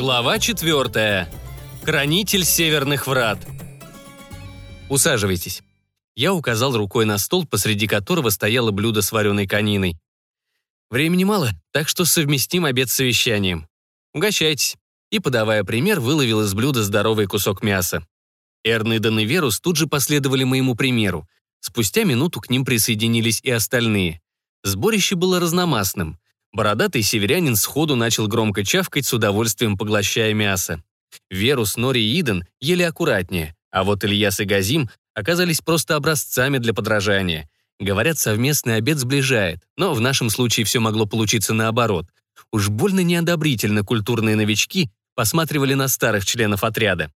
Глава четвертая. Хранитель Северных Врат. Усаживайтесь. Я указал рукой на стол, посреди которого стояло блюдо с вареной кониной. Времени мало, так что совместим обед с совещанием. Угощайтесь. И, подавая пример, выловил из блюда здоровый кусок мяса. Эрн, Идан и Верус тут же последовали моему примеру. Спустя минуту к ним присоединились и остальные. Сборище было разномастным. Бородатый северянин сходу начал громко чавкать, с удовольствием поглощая мясо. Верус, Нори и Иден ели аккуратнее, а вот Ильяс и Газим оказались просто образцами для подражания. Говорят, совместный обед сближает, но в нашем случае все могло получиться наоборот. Уж больно неодобрительно культурные новички посматривали на старых членов отряда.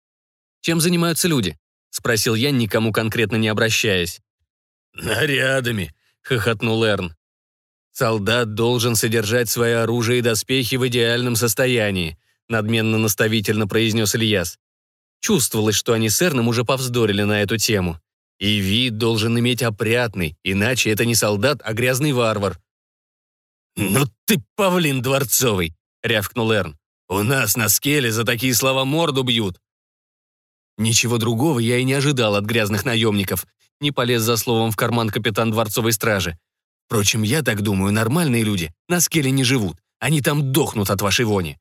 «Чем занимаются люди?» — спросил я, никому конкретно не обращаясь. «Нарядами», — хохотнул Эрн. Солдат должен содержать свое оружие и доспехи в идеальном состоянии, надменно наставительно произнес Ильяс. Чувствовалось, что они с Эрном уже повздорили на эту тему. И вид должен иметь опрятный, иначе это не солдат, а грязный варвар. «Ну ты павлин дворцовый!» — рявкнул Эрн. «У нас на скеле за такие слова морду бьют!» Ничего другого я и не ожидал от грязных наемников. Не полез за словом в карман капитан дворцовой стражи. Впрочем, я так думаю, нормальные люди на скеле не живут. Они там дохнут от вашей вони».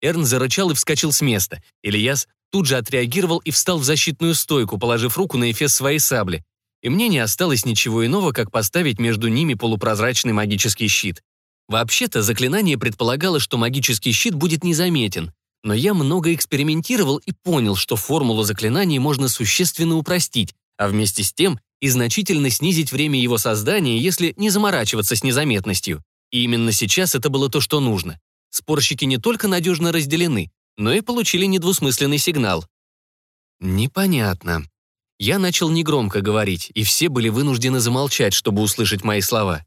Эрн зарычал и вскочил с места. Ильяс тут же отреагировал и встал в защитную стойку, положив руку на эфес своей сабли. И мне не осталось ничего иного, как поставить между ними полупрозрачный магический щит. Вообще-то, заклинание предполагало, что магический щит будет незаметен. Но я много экспериментировал и понял, что формулу заклинания можно существенно упростить, а вместе с тем и значительно снизить время его создания, если не заморачиваться с незаметностью. И именно сейчас это было то, что нужно. Спорщики не только надежно разделены, но и получили недвусмысленный сигнал. Непонятно. Я начал негромко говорить, и все были вынуждены замолчать, чтобы услышать мои слова.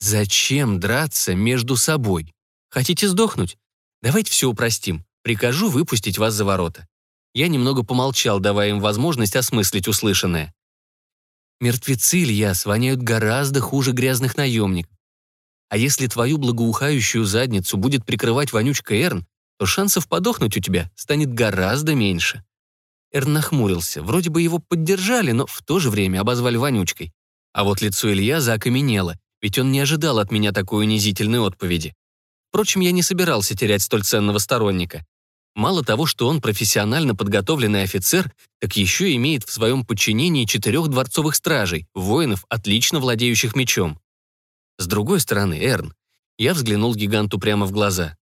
Зачем драться между собой? Хотите сдохнуть? Давайте все упростим. Прикажу выпустить вас за ворота. Я немного помолчал, давая им возможность осмыслить услышанное. Мертвецы, Ильяс, воняют гораздо хуже грязных наемников. А если твою благоухающую задницу будет прикрывать вонючка Эрн, то шансов подохнуть у тебя станет гораздо меньше. Эрн нахмурился. Вроде бы его поддержали, но в то же время обозвали вонючкой. А вот лицо Илья закаменело, ведь он не ожидал от меня такой унизительной отповеди. Впрочем, я не собирался терять столь ценного сторонника. Мало того, что он профессионально подготовленный офицер, так еще имеет в своем подчинении четырех дворцовых стражей, воинов, отлично владеющих мечом. С другой стороны, Эрн, я взглянул гиганту прямо в глаза.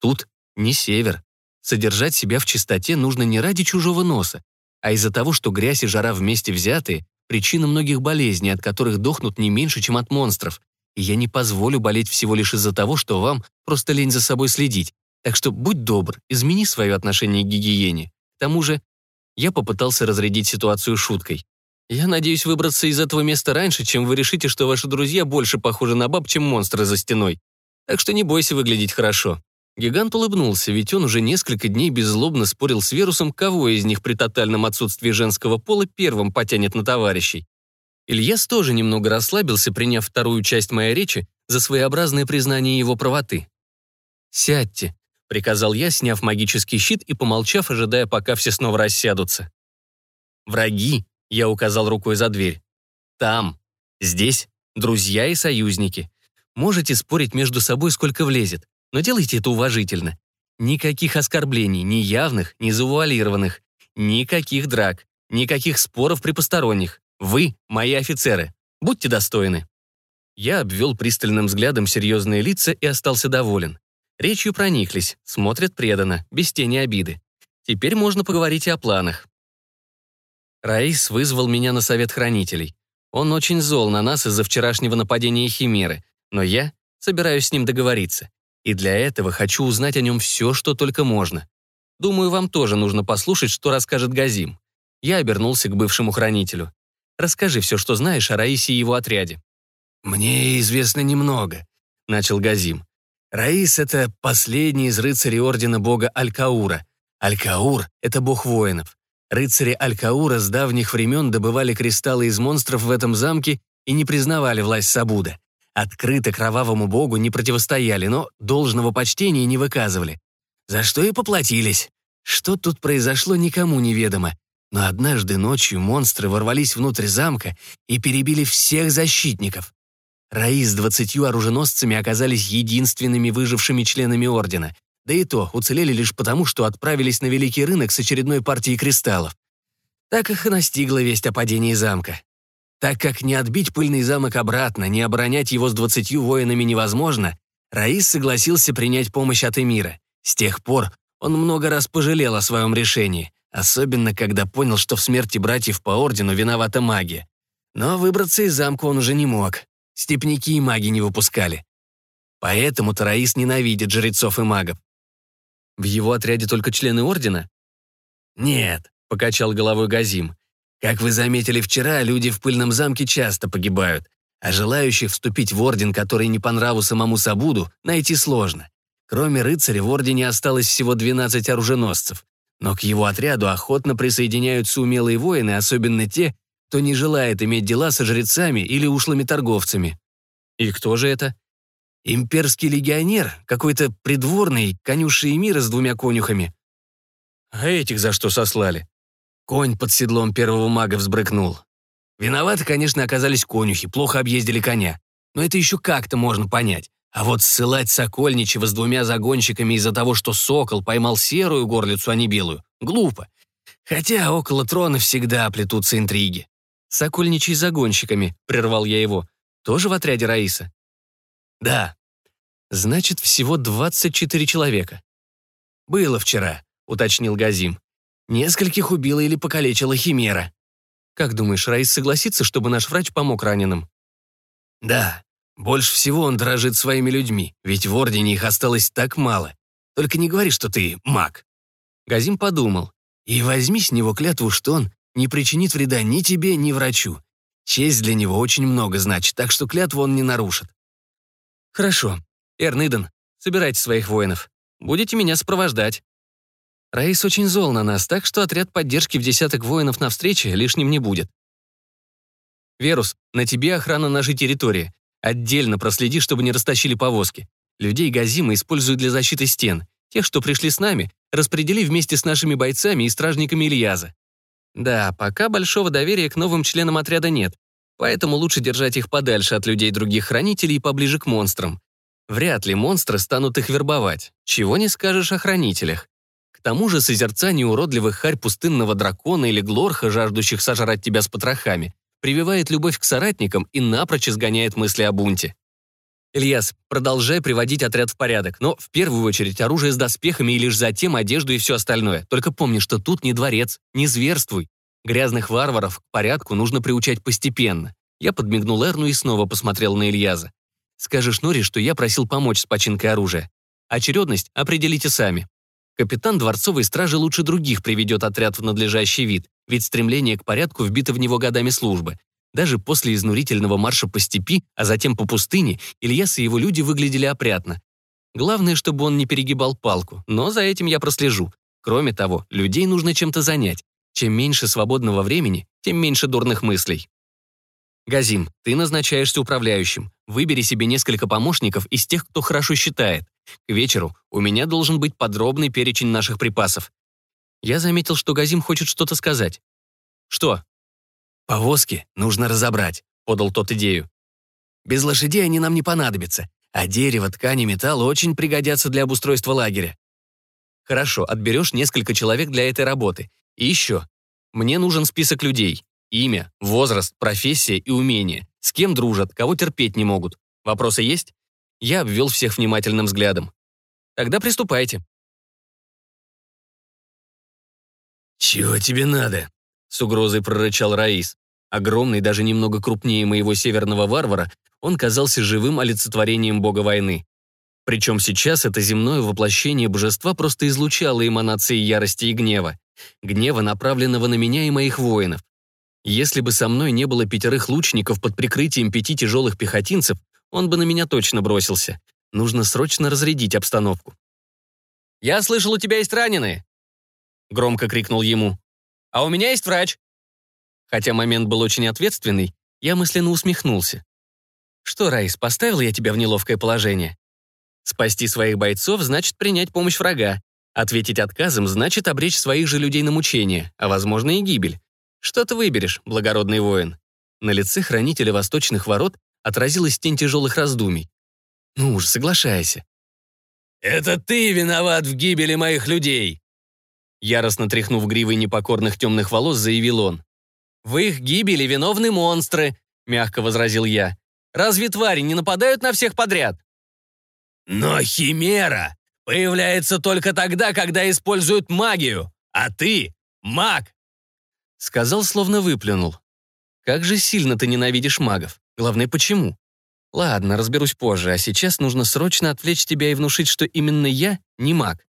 Тут не север. Содержать себя в чистоте нужно не ради чужого носа, а из-за того, что грязь и жара вместе взятые — причина многих болезней, от которых дохнут не меньше, чем от монстров. И я не позволю болеть всего лишь из-за того, что вам просто лень за собой следить, так что будь добр, измени свое отношение к гигиене. К тому же, я попытался разрядить ситуацию шуткой. Я надеюсь выбраться из этого места раньше, чем вы решите, что ваши друзья больше похожи на баб, чем монстры за стеной. Так что не бойся выглядеть хорошо». Гигант улыбнулся, ведь он уже несколько дней беззлобно спорил с Верусом, кого из них при тотальном отсутствии женского пола первым потянет на товарищей. Ильяс тоже немного расслабился, приняв вторую часть моей речи за своеобразное признание его правоты. «Сядьте», — приказал я, сняв магический щит и помолчав, ожидая, пока все снова рассядутся. «Враги», — я указал рукой за дверь. «Там. Здесь. Друзья и союзники. Можете спорить между собой, сколько влезет, но делайте это уважительно. Никаких оскорблений, ни явных, ни завуалированных. Никаких драк, никаких споров при посторонних. Вы — мои офицеры. Будьте достойны». Я обвел пристальным взглядом серьезные лица и остался доволен. Речью прониклись, смотрят преданно, без тени обиды. Теперь можно поговорить и о планах. Раис вызвал меня на совет хранителей. Он очень зол на нас из-за вчерашнего нападения Химеры, но я собираюсь с ним договориться. И для этого хочу узнать о нем все, что только можно. Думаю, вам тоже нужно послушать, что расскажет Газим. Я обернулся к бывшему хранителю. Расскажи все, что знаешь о Раисе и его отряде. «Мне известно немного», — начал Газим. Раис — это последний из рыцарей ордена бога Алькаура. Алькаур — это бог воинов. Рыцари Алькаура с давних времен добывали кристаллы из монстров в этом замке и не признавали власть Сабуда. Открыто кровавому богу не противостояли, но должного почтения не выказывали. за что и поплатились. Что тут произошло, никому неведомо. Но однажды ночью монстры ворвались внутрь замка и перебили всех защитников. Раи с двадцатью оруженосцами оказались единственными выжившими членами Ордена, да и то уцелели лишь потому, что отправились на Великий рынок с очередной партией кристаллов. Так их и настигла весть о падении замка. Так как не отбить пыльный замок обратно, не оборонять его с двадцатью воинами невозможно, Раис согласился принять помощь от Эмира. С тех пор он много раз пожалел о своем решении, особенно когда понял, что в смерти братьев по ордену виновата магия. Но выбраться из замка он уже не мог. Степники и маги не выпускали. Поэтому Тараис ненавидит жрецов и магов. В его отряде только члены ордена? Нет, покачал головой Газим. Как вы заметили вчера, люди в пыльном замке часто погибают, а желающих вступить в орден, который не по нраву самому Сабуду, найти сложно. Кроме рыцаря в ордене осталось всего 12 оруженосцев, но к его отряду охотно присоединяются умелые воины, особенно те, кто не желает иметь дела со жрецами или ушлыми торговцами. И кто же это? Имперский легионер, какой-то придворный, конюший мира с двумя конюхами. А этих за что сослали? Конь под седлом первого мага взбрыкнул. Виноваты, конечно, оказались конюхи, плохо объездили коня. Но это еще как-то можно понять. А вот ссылать Сокольничева с двумя загонщиками из-за того, что Сокол поймал серую горлицу, а не белую, глупо. Хотя около трона всегда плетутся интриги. Сокольничий загонщиками, прервал я его. Тоже в отряде Раиса? Да. Значит, всего 24 человека. Было вчера, уточнил Газим. Нескольких убила или покалечила Химера. Как думаешь, Раис согласится, чтобы наш врач помог раненым? Да. Больше всего он дорожит своими людьми, ведь в Ордене их осталось так мало. Только не говори, что ты маг. Газим подумал. И возьми с него клятву, что он не причинит вреда ни тебе, ни врачу. Честь для него очень много значит, так что клятву он не нарушит. Хорошо. Эрниден, собирайте своих воинов. Будете меня сопровождать. Раис очень зол на нас, так что отряд поддержки в десяток воинов на встрече лишним не будет. Верус, на тебе охрана нашей территории. Отдельно проследи, чтобы не растащили повозки. Людей Газима используют для защиты стен. Тех, что пришли с нами, распредели вместе с нашими бойцами и стражниками Ильяза. Да, пока большого доверия к новым членам отряда нет, поэтому лучше держать их подальше от людей других хранителей и поближе к монстрам. Вряд ли монстры станут их вербовать. Чего не скажешь о хранителях. К тому же созерцание уродливых харь пустынного дракона или глорха, жаждущих сожрать тебя с потрохами, прививает любовь к соратникам и напрочь изгоняет мысли о бунте. Ильяс, продолжай приводить отряд в порядок, но в первую очередь оружие с доспехами и лишь затем одежду и все остальное. Только помни, что тут не дворец, не зверствуй. Грязных варваров к порядку нужно приучать постепенно. Я подмигнул Эрну и снова посмотрел на Ильяза. Скажешь Нори, что я просил помочь с починкой оружия. Очередность определите сами. Капитан дворцовой стражи лучше других приведет отряд в надлежащий вид, ведь стремление к порядку вбито в него годами службы. Даже после изнурительного марша по степи, а затем по пустыне, Ильяс и его люди выглядели опрятно. Главное, чтобы он не перегибал палку, но за этим я прослежу. Кроме того, людей нужно чем-то занять. Чем меньше свободного времени, тем меньше дурных мыслей. Газим, ты назначаешься управляющим. Выбери себе несколько помощников из тех, кто хорошо считает. К вечеру у меня должен быть подробный перечень наших припасов. Я заметил, что Газим хочет что-то сказать. Что? «Повозки нужно разобрать», — подал тот идею. «Без лошадей они нам не понадобятся, а дерево, ткань и металл очень пригодятся для обустройства лагеря». «Хорошо, отберешь несколько человек для этой работы. И еще. Мне нужен список людей. Имя, возраст, профессия и умения. С кем дружат, кого терпеть не могут. Вопросы есть?» Я обвел всех внимательным взглядом. «Тогда приступайте». «Чего тебе надо?» С угрозой прорычал Раис. Огромный, даже немного крупнее моего северного варвара, он казался живым олицетворением бога войны. Причем сейчас это земное воплощение божества просто излучало эманации ярости и гнева. Гнева, направленного на меня и моих воинов. Если бы со мной не было пятерых лучников под прикрытием пяти тяжелых пехотинцев, он бы на меня точно бросился. Нужно срочно разрядить обстановку. «Я слышал, у тебя есть раненые!» Громко крикнул ему. А у меня есть врач». Хотя момент был очень ответственный, я мысленно усмехнулся. «Что, Райс, поставил я тебя в неловкое положение? Спасти своих бойцов значит принять помощь врага. Ответить отказом значит обречь своих же людей на мучение, а, возможно, и гибель. Что ты выберешь, благородный воин? На лице хранителя восточных ворот отразилась тень тяжелых раздумий. Ну уж, соглашайся. «Это ты виноват в гибели моих людей!» Яростно тряхнув гривой непокорных темных волос, заявил он. «В их гибели виновны монстры», — мягко возразил я. «Разве твари не нападают на всех подряд?» «Но Химера появляется только тогда, когда используют магию, а ты — маг!» Сказал, словно выплюнул. «Как же сильно ты ненавидишь магов. Главное, почему? Ладно, разберусь позже, а сейчас нужно срочно отвлечь тебя и внушить, что именно я не маг.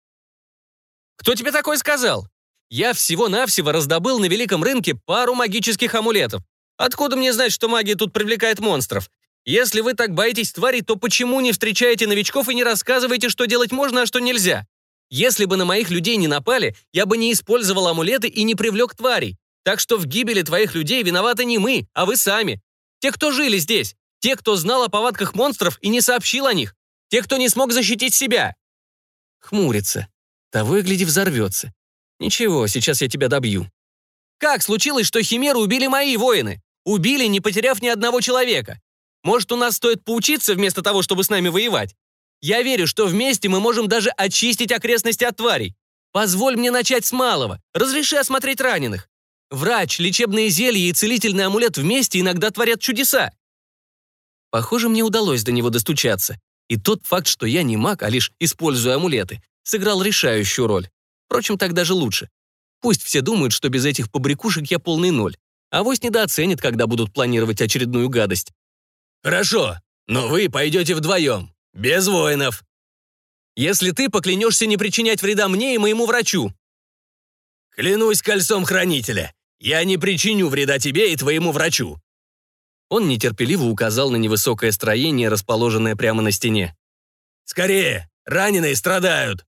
Кто тебе такое сказал? Я всего-навсего раздобыл на великом рынке пару магических амулетов. Откуда мне знать, что магия тут привлекает монстров? Если вы так боитесь тварей, то почему не встречаете новичков и не рассказываете, что делать можно, а что нельзя? Если бы на моих людей не напали, я бы не использовал амулеты и не привлек тварей. Так что в гибели твоих людей виноваты не мы, а вы сами. Те, кто жили здесь. Те, кто знал о повадках монстров и не сообщил о них. Те, кто не смог защитить себя. Хмурится. Того и гляди взорвется. Ничего, сейчас я тебя добью. Как случилось, что химеры убили мои воины? Убили, не потеряв ни одного человека. Может, у нас стоит поучиться вместо того, чтобы с нами воевать? Я верю, что вместе мы можем даже очистить окрестности от тварей. Позволь мне начать с малого. Разреши осмотреть раненых. Врач, лечебные зелья и целительный амулет вместе иногда творят чудеса. Похоже, мне удалось до него достучаться. И тот факт, что я не маг, а лишь использую амулеты, сыграл решающую роль. Впрочем, так даже лучше. Пусть все думают, что без этих побрякушек я полный ноль. А вось недооценят, когда будут планировать очередную гадость. «Хорошо, но вы пойдете вдвоем, без воинов», если ты поклянешься не причинять вреда мне и моему врачу». «Клянусь кольцом хранителя. Я не причиню вреда тебе и твоему врачу». Он нетерпеливо указал на невысокое строение, расположенное прямо на стене. «Скорее! Раненые страдают!»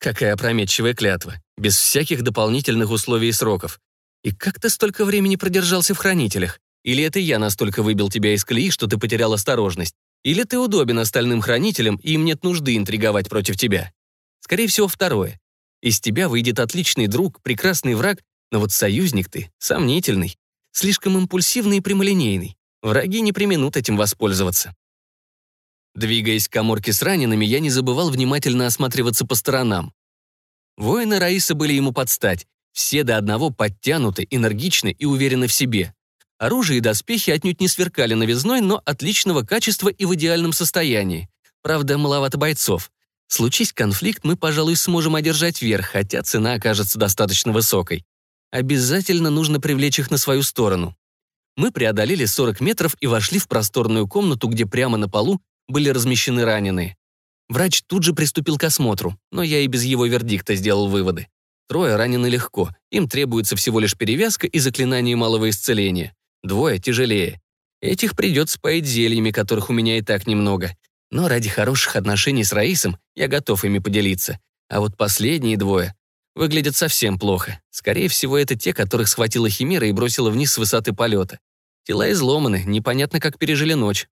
Какая опрометчивая клятва, без всяких дополнительных условий и сроков. И как ты столько времени продержался в хранителях? Или это я настолько выбил тебя из колеи, что ты потерял осторожность? Или ты удобен остальным хранителям, и им нет нужды интриговать против тебя? Скорее всего, второе. Из тебя выйдет отличный друг, прекрасный враг но вот союзник ты сомнительный, слишком импульсивный и прямолинейный. Враги не применут этим воспользоваться. Двигаясь к коморке с ранеными, я не забывал внимательно осматриваться по сторонам. Воины Раиса были ему под стать, все до одного подтянуты, энергичны и уверены в себе. Оружие и доспехи отнюдь не сверкали новизной, но отличного качества и в идеальном состоянии. Правда, маловато бойцов. Случись конфликт, мы, пожалуй, сможем одержать верх, хотя цена окажется достаточно высокой. Обязательно нужно привлечь их на свою сторону. Мы преодолели 40 метров и вошли в просторную комнату, где прямо на полу были размещены раненые. Врач тут же приступил к осмотру, но я и без его вердикта сделал выводы. Трое ранены легко, им требуется всего лишь перевязка и заклинание малого исцеления. Двое тяжелее. Этих придется поить зельями, которых у меня и так немного. Но ради хороших отношений с Раисом я готов ими поделиться. А вот последние двое Выглядят совсем плохо. Скорее всего, это те, которых схватила Химера и бросила вниз с высоты полета. Тела изломаны, непонятно, как пережили ночь.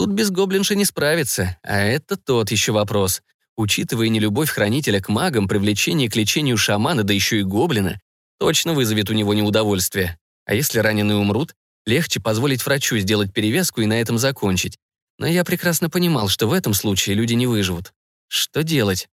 Тут без гоблинши не справиться, а это тот еще вопрос. Учитывая нелюбовь хранителя к магам, привлечение к лечению шамана, да еще и гоблина, точно вызовет у него неудовольствие. А если раненые умрут, легче позволить врачу сделать перевязку и на этом закончить. Но я прекрасно понимал, что в этом случае люди не выживут. Что делать?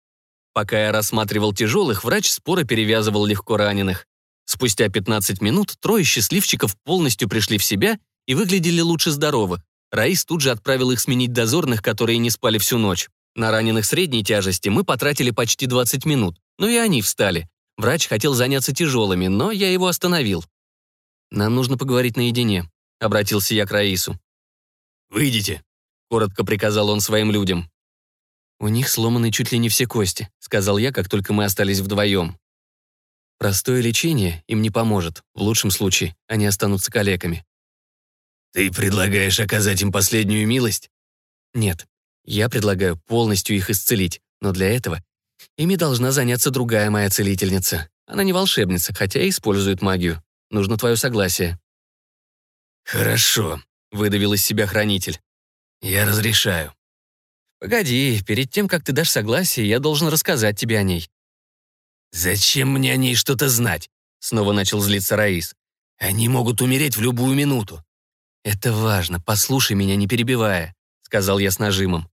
Пока я рассматривал тяжелых, врач споро перевязывал легко раненых. Спустя 15 минут трое счастливчиков полностью пришли в себя и выглядели лучше здоровых. Раис тут же отправил их сменить дозорных, которые не спали всю ночь. На раненых средней тяжести мы потратили почти 20 минут, но и они встали. Врач хотел заняться тяжелыми, но я его остановил. «Нам нужно поговорить наедине», — обратился я к Раису. «Выйдите», — коротко приказал он своим людям. «У них сломаны чуть ли не все кости», — сказал я, как только мы остались вдвоем. «Простое лечение им не поможет. В лучшем случае они останутся калеками». «Ты предлагаешь оказать им последнюю милость?» «Нет. Я предлагаю полностью их исцелить, но для этого ими должна заняться другая моя целительница. Она не волшебница, хотя и использует магию. Нужно твое согласие». «Хорошо», — выдавил из себя хранитель. «Я разрешаю». «Погоди, перед тем, как ты дашь согласие, я должен рассказать тебе о ней. «Зачем мне о ней что-то знать?» — снова начал злиться Раис. «Они могут умереть в любую минуту». «Это важно, послушай меня, не перебивая», — сказал я с нажимом.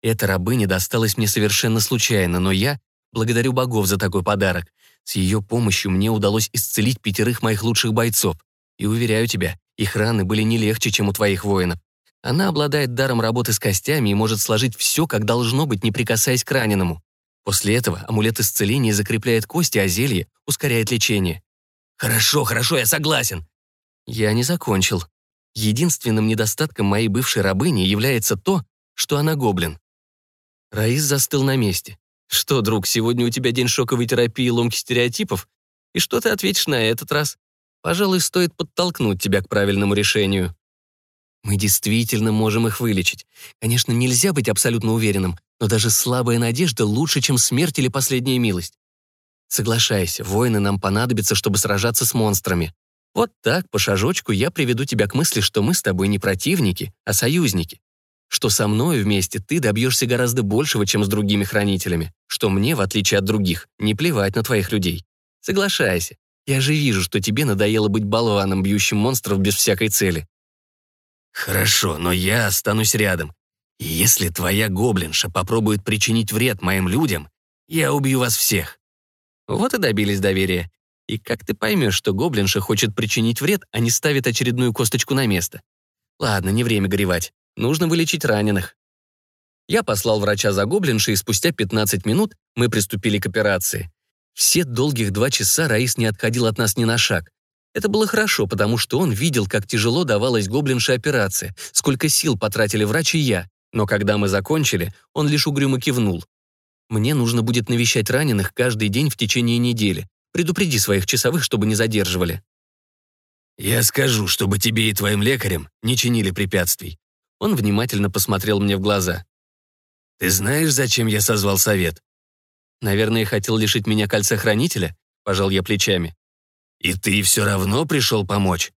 «Эта рабыня досталась мне совершенно случайно, но я благодарю богов за такой подарок. С ее помощью мне удалось исцелить пятерых моих лучших бойцов. И уверяю тебя, их раны были не легче, чем у твоих воинов. Она обладает даром работы с костями и может сложить все, как должно быть, не прикасаясь к раненому. После этого амулет исцеления закрепляет кости, а зелье ускоряет лечение. «Хорошо, хорошо, я согласен». Я не закончил. Единственным недостатком моей бывшей рабыни является то, что она гоблин. Раис застыл на месте. «Что, друг, сегодня у тебя день шоковой терапии и ломки стереотипов? И что ты ответишь на этот раз? Пожалуй, стоит подтолкнуть тебя к правильному решению». Мы действительно можем их вылечить. Конечно, нельзя быть абсолютно уверенным, но даже слабая надежда лучше, чем смерть или последняя милость. Соглашайся, воины нам понадобятся, чтобы сражаться с монстрами. Вот так, по шажочку, я приведу тебя к мысли, что мы с тобой не противники, а союзники. Что со мной вместе ты добьешься гораздо большего, чем с другими хранителями. Что мне, в отличие от других, не плевать на твоих людей. Соглашайся. Я же вижу, что тебе надоело быть болваном, бьющим монстров без всякой цели. Хорошо, но я останусь рядом. И если твоя гоблинша попробует причинить вред моим людям, я убью вас всех». Вот и добились доверия. И как ты поймешь, что гоблинша хочет причинить вред, а не ставит очередную косточку на место? Ладно, не время горевать. Нужно вылечить раненых. Я послал врача за гоблиншей, и спустя 15 минут мы приступили к операции. Все долгих два часа Раис не отходил от нас ни на шаг. Это было хорошо, потому что он видел, как тяжело давалась гоблинша операция, сколько сил потратили врач и я. Но когда мы закончили, он лишь угрюмо кивнул. «Мне нужно будет навещать раненых каждый день в течение недели. Предупреди своих часовых, чтобы не задерживали». «Я скажу, чтобы тебе и твоим лекарям не чинили препятствий». Он внимательно посмотрел мне в глаза. «Ты знаешь, зачем я созвал совет?» «Наверное, хотел лишить меня кольца хранителя?» Пожал я плечами. «И ты все равно пришел помочь?»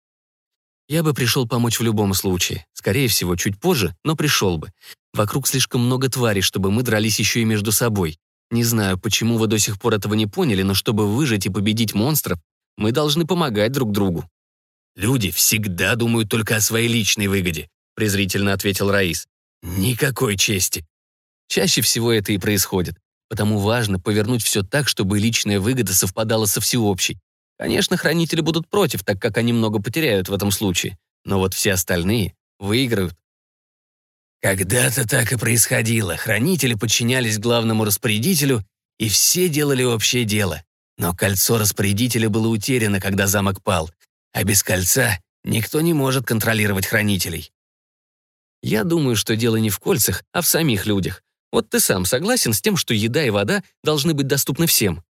Я бы пришел помочь в любом случае. Скорее всего, чуть позже, но пришел бы. Вокруг слишком много тварей, чтобы мы дрались еще и между собой. Не знаю, почему вы до сих пор этого не поняли, но чтобы выжить и победить монстров, мы должны помогать друг другу». «Люди всегда думают только о своей личной выгоде», презрительно ответил Раис. «Никакой чести». Чаще всего это и происходит. Потому важно повернуть все так, чтобы личная выгода совпадала со всеобщей. Конечно, хранители будут против, так как они много потеряют в этом случае. Но вот все остальные выиграют. Когда-то так и происходило. Хранители подчинялись главному распорядителю, и все делали общее дело. Но кольцо распорядителя было утеряно, когда замок пал. А без кольца никто не может контролировать хранителей. Я думаю, что дело не в кольцах, а в самих людях. Вот ты сам согласен с тем, что еда и вода должны быть доступны всем?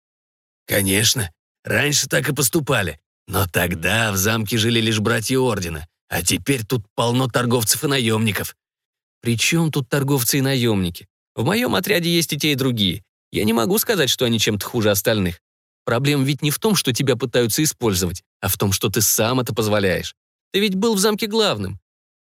Конечно. Раньше так и поступали. Но тогда в замке жили лишь братья Ордена, а теперь тут полно торговцев и наемников. При чем тут торговцы и наемники? В моем отряде есть и те, и другие. Я не могу сказать, что они чем-то хуже остальных. Проблема ведь не в том, что тебя пытаются использовать, а в том, что ты сам это позволяешь. Ты ведь был в замке главным.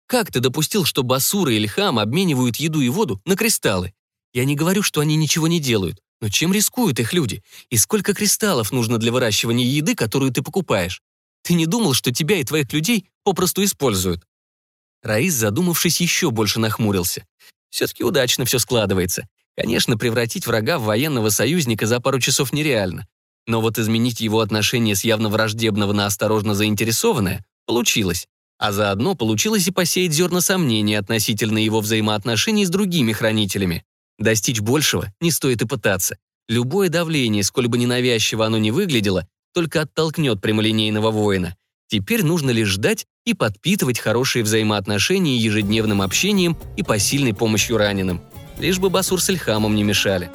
Как ты допустил, что Басура или Хам обменивают еду и воду на кристаллы? Я не говорю, что они ничего не делают. Но чем рискуют их люди? И сколько кристаллов нужно для выращивания еды, которую ты покупаешь? Ты не думал, что тебя и твоих людей попросту используют?» Раис, задумавшись, еще больше нахмурился. Все-таки удачно все складывается. Конечно, превратить врага в военного союзника за пару часов нереально. Но вот изменить его отношение с явно враждебного на осторожно заинтересованное получилось. А заодно получилось и посеять зерна сомнений относительно его взаимоотношений с другими хранителями. Достичь большего не стоит и пытаться. Любое давление, сколь бы ненавязчиво оно ни выглядело, только оттолкнет прямолинейного воина. Теперь нужно лишь ждать и подпитывать хорошие взаимоотношения ежедневным общением и посильной помощью раненым. Лишь бы Басур с Ильхамом не мешали.